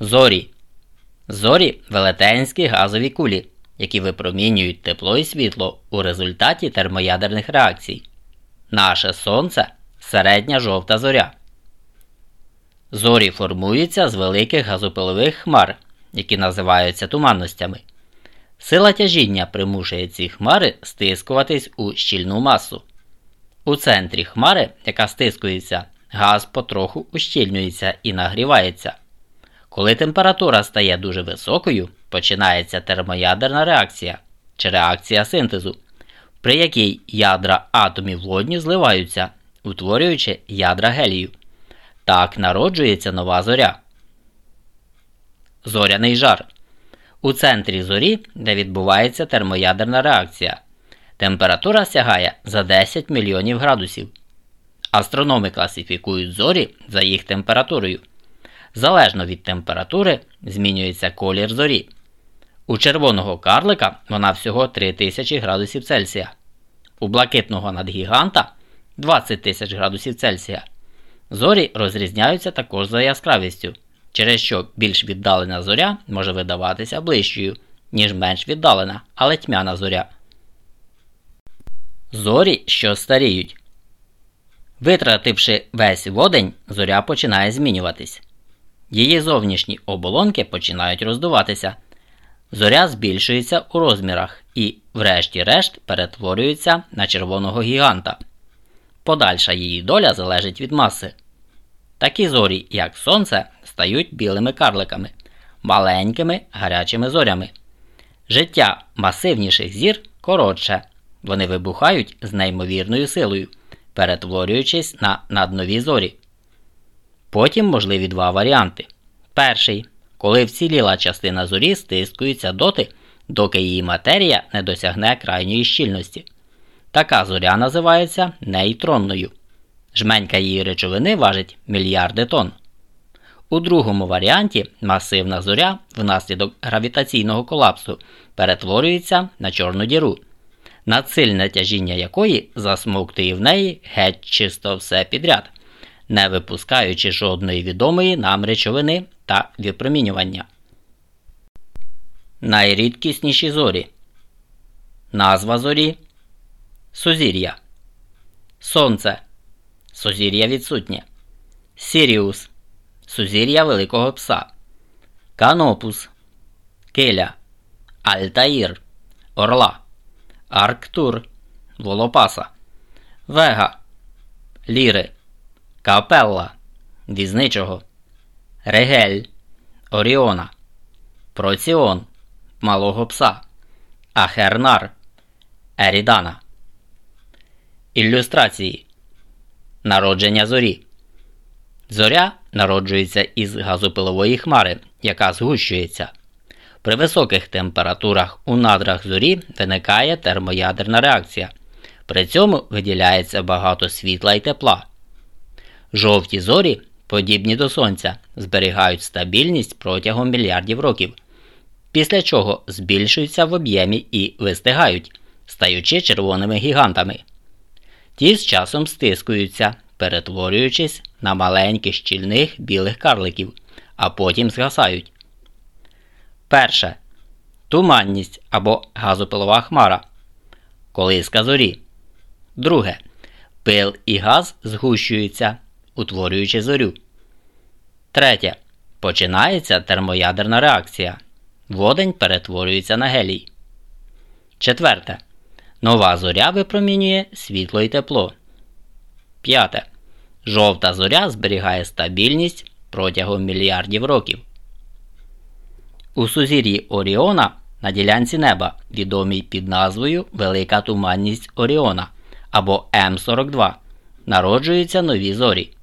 Зорі. Зорі велетенські газові кулі, які випромінюють тепло і світло у результаті термоядерних реакцій. Наше Сонце середня жовта зоря. Зорі формуються з великих газопилових хмар, які називаються туманностями. Сила тяжіння примушує ці хмари стискуватись у щільну масу. У центрі хмари, яка стискується, газ потроху ущільнюється і нагрівається. Коли температура стає дуже високою, починається термоядерна реакція чи реакція синтезу, при якій ядра атомів водню зливаються, утворюючи ядра гелію. Так народжується нова зоря. Зоряний жар. У центрі зорі, де відбувається термоядерна реакція, температура сягає за 10 мільйонів градусів. Астрономи класифікують зорі за їх температурою. Залежно від температури змінюється колір зорі. У червоного карлика вона всього 3000 градусів Цельсія. У блакитного надгіганта 20 тисяч градусів Цельсія. Зорі розрізняються також за яскравістю, через що більш віддалена зоря може видаватися ближчою, ніж менш віддалена, але тьмяна зоря. Зорі, що старіють. Витративши весь водень, зоря починає змінюватись. Її зовнішні оболонки починають роздуватися. Зоря збільшується у розмірах і, врешті-решт, перетворюється на червоного гіганта. Подальша її доля залежить від маси. Такі зорі, як Сонце, стають білими карликами, маленькими гарячими зорями. Життя масивніших зір коротше, вони вибухають з неймовірною силою, перетворюючись на наднові зорі. Потім можливі два варіанти. Перший коли вціліла частина зорі стискується доти, доки її матерія не досягне крайньої щільності. Така зоря називається нейтронною. Жменька її речовини важить мільярди тонн. У другому варіанті масивна зоря внаслідок гравітаційного колапсу перетворюється на чорну діру, надсильне тяжіння якої засмоктує в неї геть чисто все підряд, не випускаючи жодної відомої нам речовини та випромінювання. Найрідкісніші зорі. Назва зорі Сузір'я. Сонце. Сузір'я відсутнє. Сіріус. Сузір'я Великого Пса. Канопус. Келя. Альтаїр. Орла. Арктур. Волопаса. Вега. Ліри. Капелла. Візничого. Регель. Оріона. Проціон. Малого пса. Ахернар. Ерідана. Ілюстрації. Народження зорі. Зоря народжується із газопилової хмари, яка згущується. При високих температурах у надрах зорі виникає термоядерна реакція. При цьому виділяється багато світла і тепла. Жовті зорі, подібні до Сонця, зберігають стабільність протягом мільярдів років, після чого збільшуються в об'ємі і вистигають, стаючи червоними гігантами. Ті з часом стискуються, перетворюючись на маленьких щільних білих карликів, а потім згасають. Перше. Туманність або газопилова хмара. Колиска зорі. Друге. Пил і газ згущуються, утворюючи зорю. Третє. Починається термоядерна реакція. Водень перетворюється на гелій. Четверте. Нова зоря випромінює світло і тепло. П'яте. Жовта зоря зберігає стабільність протягом мільярдів років. У сузір'ї Оріона на ділянці неба, відомій під назвою Велика Туманність Оріона або М42, народжуються нові зорі.